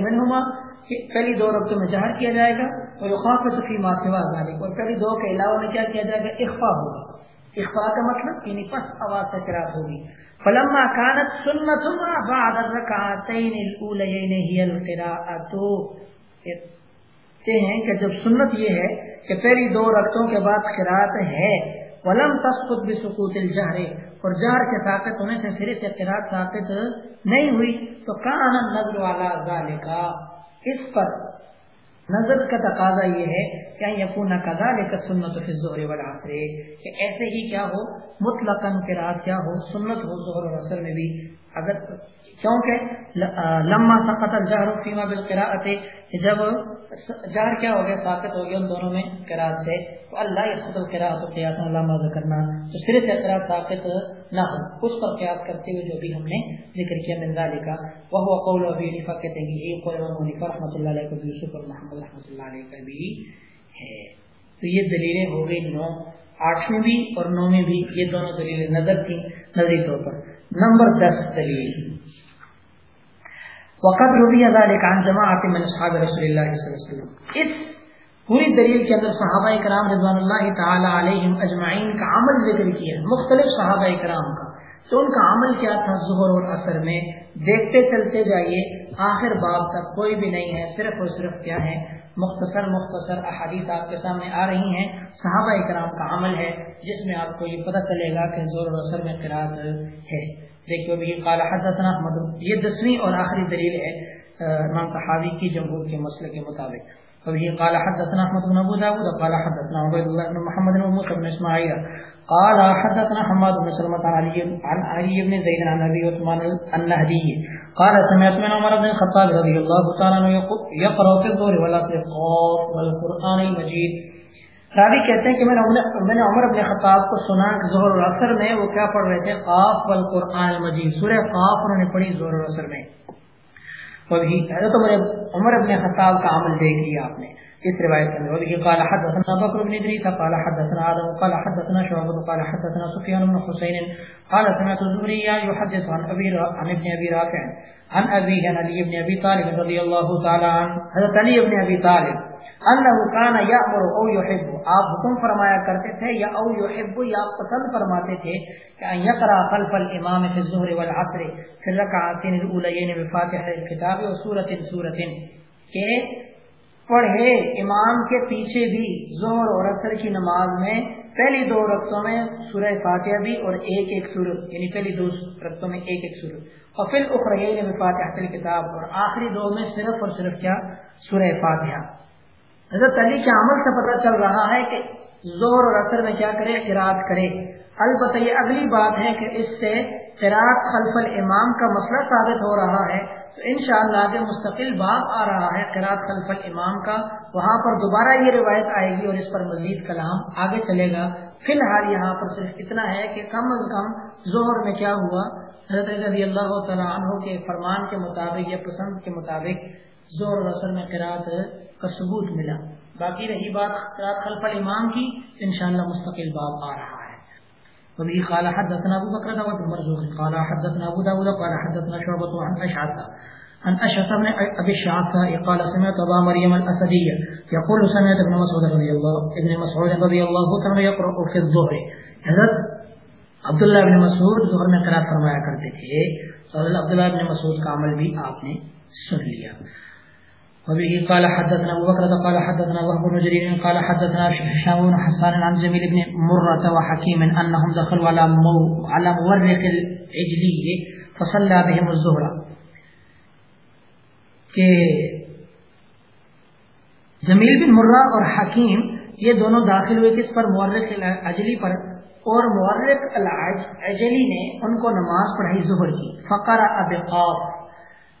منهما کہ پہلی دو رکعتوں میں جہر کیا جائے گا اور یخافت فی ما سوا ذلك اور پہلی دو کے علاوہ میں کیا کیا جائے گا؟ اخفاء ہوگا۔ اخفاء کا مطلب یعنی پس آواز سے قرات ہوگی۔ فلما كانت سنة بعد الركعتين الاولين هي القراءه ہیں کہ جب سنت یہ ہے کہ پہلی دو رقطوں کے بعد قرات ہے، ولم تسقط بسقوط الجہر۔ اور جہر کے طاقت ہونے سے سرے سے قرات طاقت نہیں ہوئی، تو کان نظر والا ذالکا۔ اس پر نظر کا تقاضا یہ ہے کیا یقون قضا لے کر سنت و الظہر والعصر، کہ ایسے ہی کیا ہو مطلق رات کیا ہو، سنت ہو ظہر و عصر میں بھی۔ اگر کیونکہ لما سقط الجہر فیما بالقراءت جب جہر کیا ہو گیا ثابت ہو گیا ان دونوں میں قراءت سے، تو اللہ یسقط القراءت قیاس اللہ ماذا کرنا، تو صرف قراءت ثابت نہ ہو، اس پر قیاس کرتے ہوئے جو بھی ہم نے ذکر کیا من ذالک وہ قول ابی حنیفہ کہتے ہیں یہ قول ابو حنیفہ رحمۃ اللہ علیہ کو یوسف اور محمد رحمۃ اللہ علیہ کا بھی ہے۔ تو یہ دلیلیں ہو گئی نو آٹھ میں بھی اور نو میں بھی، یہ دونوں دلیلیں نظر تھیں نظری طور پر۔ نمبر دس دلیل. وقت روبی ذالک عن جماعت من اصحاب رسول اللہ صلی اللہ علیہ وسلم. اس پوری دلیل کے اندر صحابہ کرام رضوان اللہ تعالی علیہم اجمعین کا عمل ذکر کیا مختلف صحابہ کرام کا. تو ان کا عمل کیا تھا ظہر اور اثر میں؟ دیکھتے چلتے جائیے، آخر باب تک کوئی بھی نہیں ہے، صرف اور صرف کیا ہے؟ مختصر مختصر احادیث آپ کے سامنے آ رہی ہیں۔ صحابہ کرام کا عمل ہے، جس میں آپ کو یہ پتہ چلے گا کہ زور اور اثر میں قرآن ہے۔ دیکھو بھی قال حدثنا احمد۔ یہ دسویں اور آخری دلیل ہے امام صحابی کی جمہور کے مسئلے کے مطابق۔ وبه قال حدثنا احمد بن ابو داود، قال حدثنا عبيد الله بن محمد بن موسى بن اسماعيل قال حدثنا حماد بن سلمة عن علي عن علي بن زيد عن ابي عثمان النهدي قال سمعت من عمر بن الخطاب رضي الله تعالى عنه يقرأ في الظهر ولا في القاف والقرآن المجيد. راوی کہتے ہیں کہ میں نے میں نے عمر اپنے خطاب کو سنا کہ ظہر العصر میں وہ کیا پڑھ رہے تھے؟ قاف والقرآن المجید. سورہ قاف انہوں نے پڑھی ظہر العصر میں. وہی حضرت عمر عمر ابن خطاب کا عمل دیکھ لیا آپ نے. اس روایت کے اندر وہی قال حدثنا بکر بن ادریس قال حدثنا آدم، قال حدثنا شعبہ قال حدثنا سفیان بن حسین قال سمعت الزهري يحدث عن ابي عن ابن ابي رافع، عن ابي عن علي بن ابي طالب رضي الله تعالى عنه، حضرت علي بن ابي طالب اللہ کان یا او یحب آپ حکم فرمایا کرتے تھے، یا او یحب یا پسند فرماتے تھے، کہ ان یقرا خلف الامام فی الظهر والعصر فی الرکعتین الاولین بفاتحہ الكتاب و سورۃ سورۃ کہ پڑھے امام کے پیچھے بھی ظہر اور عصر کی نماز میں، پہلی دو رقطوں میں سورہ فاتحہ بھی اور ایک ایک سورت یعنی پہلی دو رقطوں میں ایک ایک سورت اور پھر اخرین بفاتحہ الكتاب اور آخری دو میں صرف اور صرف کیا؟ سورہ فاتحہ۔ حضرت علی کے عمل سے پتہ چل رہا ہے کہ زور اور اثر میں کیا کرے؟ قرآد کرے۔ البتہ یہ اگلی بات ہے کہ اس سے قرآد خلف الامام کا مسئلہ ثابت ہو رہا ہے تو انشاءاللہ شاء مستقل باب آ رہا ہے قرآد خلف الامام کا، وہاں پر دوبارہ یہ روایت آئے گی اور اس پر مزید کلام آگے چلے گا۔ فی الحال یہاں پر صرف اتنا ہے کہ کم از کم ظہر میں کیا ہوا؟ حضرت رضی اللہ تعالیٰ عنہ کے فرمان کے مطابق یا پسند کے مطابق زور اثر میں قرآد کا ثبوت ملا۔ باقی رہی بات خلف الامام کی، انشاءاللہ مستقل باب آ رہا ہے۔ وبه قال حدثنا ابو بكر بن مرزوق قال حدثنا ابو داود قال حدثنا شعبة عن اشعث عن اشعث بن ابي الشعث قال سمعت ابا مريم الاسدية يقول سمعت ابن مسعود رضي الله ابن مسعود رضي الله تعالى يقرأ في الظهر. حضرت عبداللہ ابن مسعود ظہر میں قرار فرمایا کرتے تھے۔ عبداللہ ابن مسعود کا عمل بھی آپ نے سن لیا۔ وبه قال حدثنا ابو بكر قال حدثنا وهب بن جرير قال حدثنا هشام بن حسان عن جميل بن مرة وحكيم انهم دخلوا على مو، على مورق العجلي فصلى بهم الظهر کہ جمیل بن مرہ اور حکیم یہ دونوں داخل ہوئے کس پر؟ مورق اجلی پر. اور مورق اجلی نے ان کو نماز پڑھائی ظہر کی. فقر اب قاف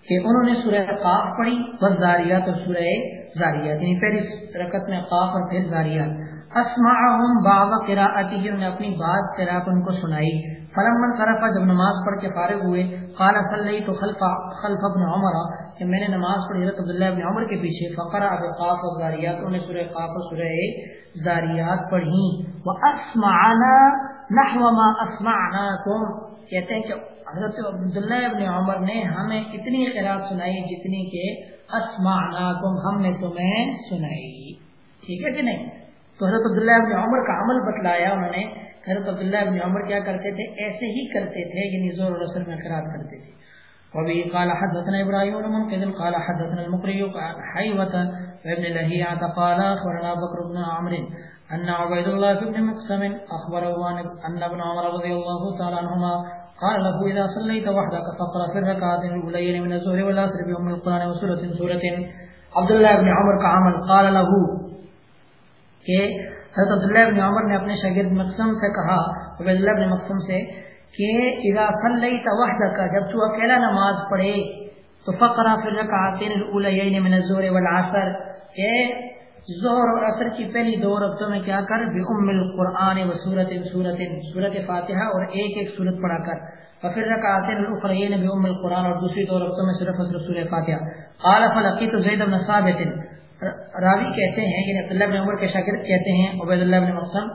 کہ انہوں نے سورہ قاف پڑھی، بس زاریات اور سورہ زاریات یعنی پہلی رکت میں قاف اور پھر زاریات اسمعهم بعض قراءته نے اپنی بات قراءت ان کو سنائی۔ فلما صرف جب نماز پڑھ کے فارغ ہوئے، قال صلیت خلف خلف ابن عمر، کہ میں نے نماز پڑھی حضرت عبداللہ ابن عمر کے پیچھے فقرا اب قاف و زاریات انہوں نے سورہ قاف و سورہ زاریات پڑھی۔ واسمعنا نحو ما اسمعناكم کہتے ہیں کہ حضرت عبداللہ ابن عمر نے ہمیں اتنی خیرات سنائی جتنی کہ اسمعناکم، ہم نے تمہیں سنائی۔ ٹھیک ہے کہ نہیں؟ تو حضرت عبداللہ ابن عمر کا عمل بتلایا انہوں نے حضرت عبداللہ ابن عمر کیا کرتے تھے؟ ایسے ہی کرتے تھے یعنی زور و رسل میں خیرات کرتے تھے۔ وبه قال حدثنا ابراهيم بن منقذ، قال حدثنا المقري عن حيوة ابن لهيعة قال اخبرنا بكر بن عمرو ان عبيد الله بن مقسم اخبره ان ابن عمر رضي الله تعالى عنهما قال له اذا صليت وحدك فقرا في الركعات الاولين من الظهر والعصر بام القران وسوره سوره عبد الله بن عمر کا عمل قال له کہ حضرت عبداللہ ابن عمر نے اپنے شاگرد مقسم سے کہا، عبید اللہ ابن مقسم سے کہ اذا صلیت وحدك جب تو اکیلا نماز پڑھے تو فقرا في الركعتين الاولين من الظهر والعصر، کہ ظہر اور عصر کی پہلی دو رقطوں میں کیا کر؟ بم القرآن و سورت سورت سورت فاتحہ اور ایک ایک سورت پڑھا کر۔ ففر رکعتین الاخرین بام القرآن اور دوسری دو رقطوں میں صرف صرف سورہ فاتحہ۔ قال فلقیت زید بن ثابت۔ راوی کہتے ہیں یعنی عبداللہ بن عمر کے شاگرد کہتے ہیں عبید اللہ بن مقسم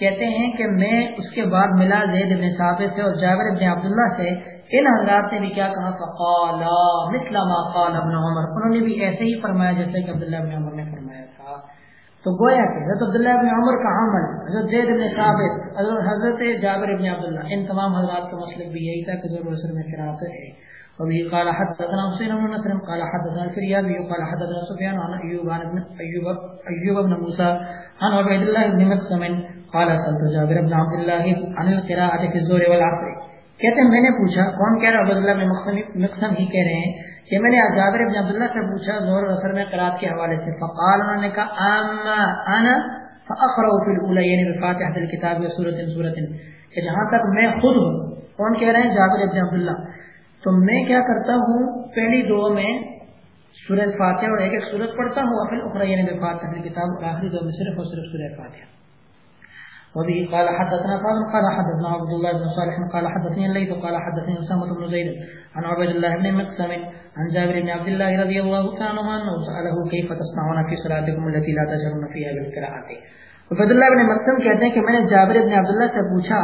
کہتے ہیں کہ میں اس کے بعد ملا زید بن ثابت سے اور جابر بن عبداللہ سے ان حضرات نے بھی کیا کہا؟ فقال مثل ما قال ابن عمر۔ انہوں نے بھی ایسے ہی فرمایا جیسے کہ عبداللہ بن عمر نے۔ تو گویا کہ حضرت عبداللہ ابن عمر کا عمل، حضرت زید ابن ثابت، حضرت جابر ابن عبداللہ، ان تمام حضرات کا مسلک بھی یہی تھا کہ ضرور اثر میں قرات ہے وبه قال حدثنا حسين بن نصر، قال حدثنا الفريابي قال حدثنا سفيان عن ايوب عن ابن ايوب ايوب بن موسى عن عبيد الله بن مقسم، قال سألت جابر بن عبد الله عن القراءة في الظهر والعصر۔ کہتے ہیں، میں نے پوچھا، کون کہہ رہا عبد اللہ بن مقسم ہی کہہ رہے ہیں کہ میں نے جابر بن عبداللہ سے پوچھا زہر اثر میں قرات کے حوالے سے۔ فقال، انہوں نے کہا، اما انا فاقرا فی الاولى یعنی بفاتحه الكتاب و سورۃ کہ جہاں تک میں خود ہوں، کون کہہ رہے ہیں جابر بن عبداللہ۔ تو میں کیا کرتا ہوں؟ پہلی دو میں سورہ فاتحہ اور ایک ایک سورت پڑھتا ہوں۔ اور پھر اخرى یعنی بفاتحه الكتاب اور آخری دو میں صرف اور صرف سورہ فاتحہ۔ وبه قال حدثنا فاضل، قال حدثنا عبد الله بن صالح، قال حدثني الليث، قال حدثني اسامه بن زيد عن عبد الله بن مقسم عن جابر بن عبد الله رضي الله تعالى عنه سأله كيف تصنعون في صلاتكم التي لا تجهرون فيها بالقراءة. عبد الله بن مقسم کہتے ہیں کہ میں نے جابر بن عبداللہ سے پوچھا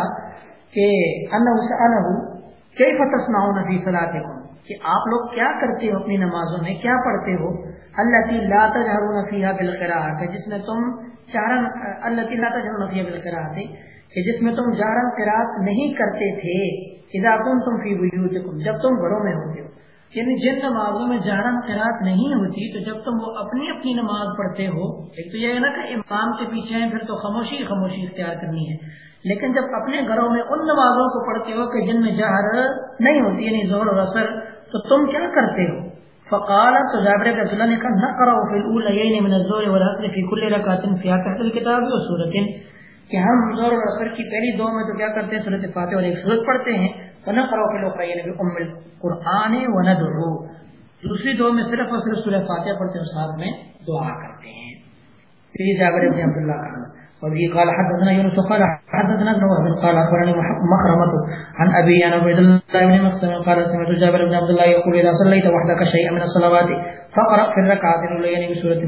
کہ انه سأله كيف تصنعون في صلاتكم کہ آپ لوگ کیا کرتے ہو اپنی نمازوں میں؟ کیا پڑھتے ہو؟ اللہ کی لا تجہرون فیہا بالقراءة جس میں تم چارن اللہ کی اللہ نفیہ بالقراءت کہ جس میں تم جارن قرات نہیں کرتے تھے، اذا تم فی بیوتکم جب تم گھروں میں ہوتے ہو یعنی جن نمازوں میں جارن قرات نہیں ہوتی، تو جب تم وہ اپنی اپنی نماز پڑھتے ہو، ایک تو یہ ہے نا کہ امام کے پیچھے ہیں، پھر تو خاموشی خاموشی اختیار کرنی ہے۔ لیکن جب اپنے گھروں میں ان نمازوں کو پڑھتے ہو کہ جن میں جہر نہیں ہوتی یعنی زور اور اثر تو تم کیا کرتے ہو؟ فقال، تو جابر بن عبد نے کہا نقرا في الاولين من الظهر والعصر في كل ركعه في فاتحه الكتاب وسوره کہ ہم ظہر اور عصر کی پہلی دو میں تو کیا کرتے ہیں؟ سورۃ فاتحہ اور ایک سورۃ پڑھتے ہیں. ونقرا في الاخرين بام القران وندعو. دوسری دو میں صرف اور صرف سورۃ فاتحہ پڑھتے ہیں اور ساتھ میں دعا کرتے ہیں. پھر جابر بن عبد الله کا وبه قال حدثنا يونس قال حدثنا ابن وهب قال اخبرني مخرمة عن ابي انا عبد الله بن مسلم قال سمعت جابر بن عبد الله يقول اذا صليت وحدك شيئا من الصلوات فقرا في الركعات الاولين بسوره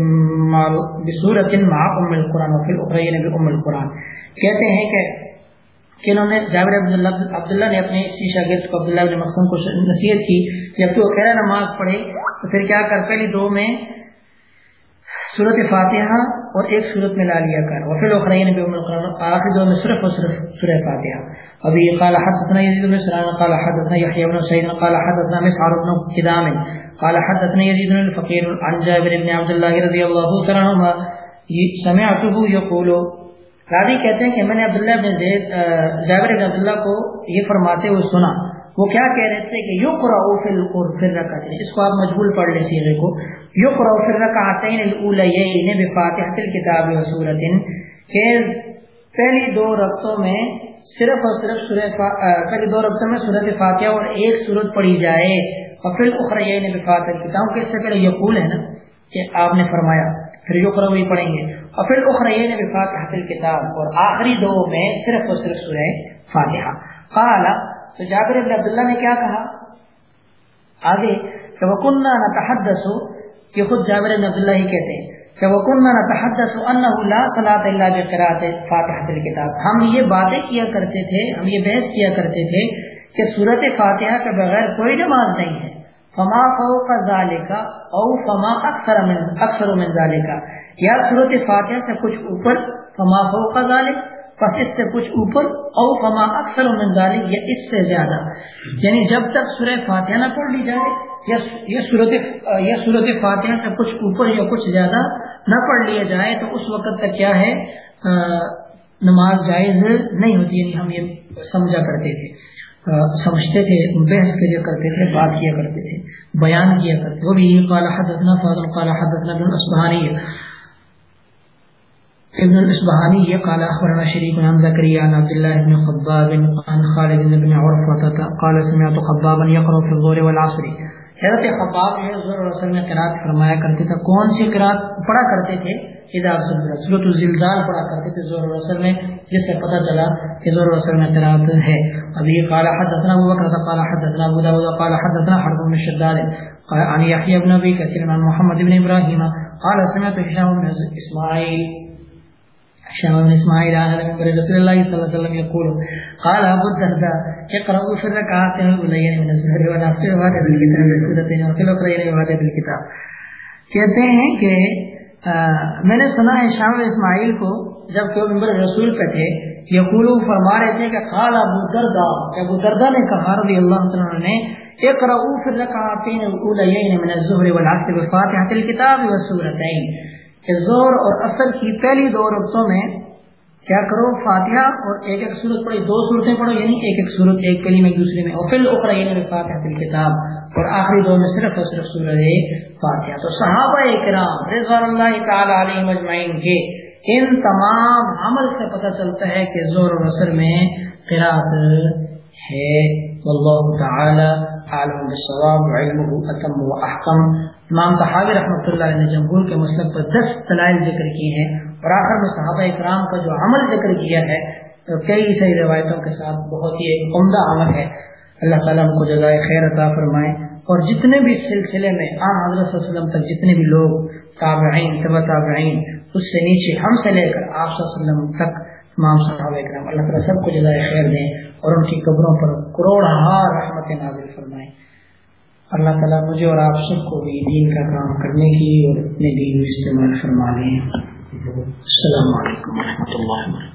مع بسوره مع ام القران وفي الاخرين بام القران کہتے ہیں کہ کہ انہوں نے جابر عبداللہ عبداللہ نے اپنے اسی شاگرد کو عبداللہ بن مقسم کو نصیحت کی، جب تو اکیلا نماز پڑھے تو پھر کیا کر پہلی دو میں صورت فاتحہ اور ایک صورت میں لا لیا کر۔ وفی الاخرین بی ام القرآن آخر دو میں صرف و صرف سورہ فاتحہ۔ ابھی قال حدثنا یزید بن سلام، قال حدثنا یحیی بن سعید، قال حدثنا مسعر بن قدام، قال حدثنا یزید بن الفقیر عن جابر بن عبد الله رضی اللہ تعالی عنہ سمعته یقول، راوی کہتے ہیں کہ میں نے عبداللہ بن زید جابر بن عبداللہ کو یہ فرماتے ہوئے سنا۔ وہ کیا کہہ رہے تھے کہ یو قرا پھر رکعت اس کو آپ مجبور پڑھ لیں سیغے کو۔ یو قرا پھر رکعتین الاولیین بفاتحۃ الکتاب و سورۃ کہ پہلی دو رکعتوں میں صرف اور صرف سورہ پہلی دو رکعتوں میں سورۃ فاتحہ اور ایک سورت پڑھی جائے۔ اور پھر اخریین بفاتحۃ الکتاب کہ اس سے پہلے یقول ہے نا کہ آپ نے فرمایا، پھر یو قرا بھی پڑھیں گے۔ اور پھر اخریین بفاتحۃ الکتاب اور آخری دو میں صرف اور صرف سورہ فاتحہ۔ قال تو جابر ابن عبداللہ نے کیا کہا؟ آگے کہ وکنہ نہ نتحدث یہ خود جابر ابن عبداللہ ہی کہتے ہیں۔ کہ وکنہ نتحدث انه لا صلاۃ الا بقراءۃ فاتحۃ الکتاب ہم یہ باتیں کیا کرتے تھے، ہم یہ بحث کیا کرتے تھے کہ سورۃ فاتحہ کے بغیر کوئی نماز نہیں ہے۔ فما فوق ذالک او فما اکثر من اکثر من ذالک یا سورۃ فاتحہ سے کچھ اوپر، فما فوق ذالک پس اس سے کچھ اوپر او فما اکثر من ذالک یا اس سے زیادہ۔ یعنی جب تک سورہ فاتحہ نہ پڑھ لی جائے، یا صورت یا صورت فاتحہ سے کچھ اوپر یا کچھ زیادہ نہ پڑھ لیا جائے، تو اس وقت تک کیا ہے؟ نماز جائز نہیں ہوتی یعنی ہم یہ سمجھا کرتے تھے۔ سمجھتے تھے، بحث کیا کرتے تھے، بات کیا کرتے تھے، بیان کیا کرتے وہ بھی، قال حدثنا فاضل، قال حدثنا بن اصبهاني ابن الاسبحانی یہ قال اخبرنا شریک عن زکریا عن عبد الله بن خباب عن خالد بن عرفة قال سمعت خبابا يقرأ في الظهر والعصر. حضرت خباب جو ہے ظہر و عصر میں قرات فرمایا کرتے تھے. کون سی قرات پڑھا کرتے تھے؟ اذا سورۃ الزلزال پڑھا کرتے تھے ظہر و عصر میں جس سے پتہ چلا کہ ظہر و عصر میں قرات ہے. ابھی قال حدثنا ابو بکر، قال حدثنا ابو داؤد قال حدثنا حرب بن شداد، قال عن يحيى بن ابي كثير عن محمد بن ابراهيم قال سمعت هشام بن اسماعيل شام بن اسماعیل عن رسول اللہ صلی اللہ علیہ وسلم یقول، قال ابو الدرداء، اقرأوا في الركعات الاولين من الظهر والعصر وهذا بالكتاب سورتين وفي الاخرين وهذا بالكتاب کہتے ہیں کہ میں نے سنا ہے شام بن اسماعیل کو، جبکہ ممبر رسول پہ تھے یقول فرما رہے تھے کہ، قال ابو الدرداء ابو الدرداء نے کہا رضی اللہ عنہ نے، اقرأوا في الركعتين الاولين من الظهر والعصر بفاتحة الكتاب والسورتين. کہ زور اور اثر کی پہلی دو ربطوں میں کیا کرو؟ فاتحہ اور ایک ایک صورت پڑھی دو صورتیں پڑھو یعنی ایک ایک صورت ایک کلیم ایک دوسرے میں۔ اور پھر اخرا یعنی فاتحہ فی الکتاب۔ اور آخری دو میں صرف اور صرف سورت فاتحہ۔ تو صحابہ کرام رضوان اللہ تعالی علیہ مجمعین کے ان تمام عمل سے پتہ چلتا ہے کہ زور اور اثر میں قرات ہے۔ واللہ تعالی عالم بالصواب، علمه اتم و احکم۔ امام صحابی رحمۃ اللہ نے جمہور کے مسلک پر دس دلائل ذکر کی ہیں اور آخر میں صحابہ اکرام کا جو عمل ذکر کیا ہے، تو کئی صحیح روایتوں کے ساتھ بہت ہی ایک عمدہ عمل ہے۔ اللہ تعالیٰ ہم کو جزائے خیر عطا فرمائے۔ اور جتنے بھی سلسلے میں عام حضرت صلی اللہ علیہ وسلم تک جتنے بھی لوگ تابعین، طب تابعین، اس سے نیچے ہم سے لے کر آپ صلی اللہ علیہ وسلم تک تمام صحابہ اکرام، اللہ تعالیٰ سب کو جزائے خیر دیں اور ان کی قبروں پر کروڑ ہار رحمت نازل فرمائیں اللہ تعالیٰ مجھے اور آپ سب کو بھی دین کا کام کرنے کی اور اپنے دین استعمال فرما لیں۔ السلام علیکم و رحمۃ اللہ وبرکاتہ۔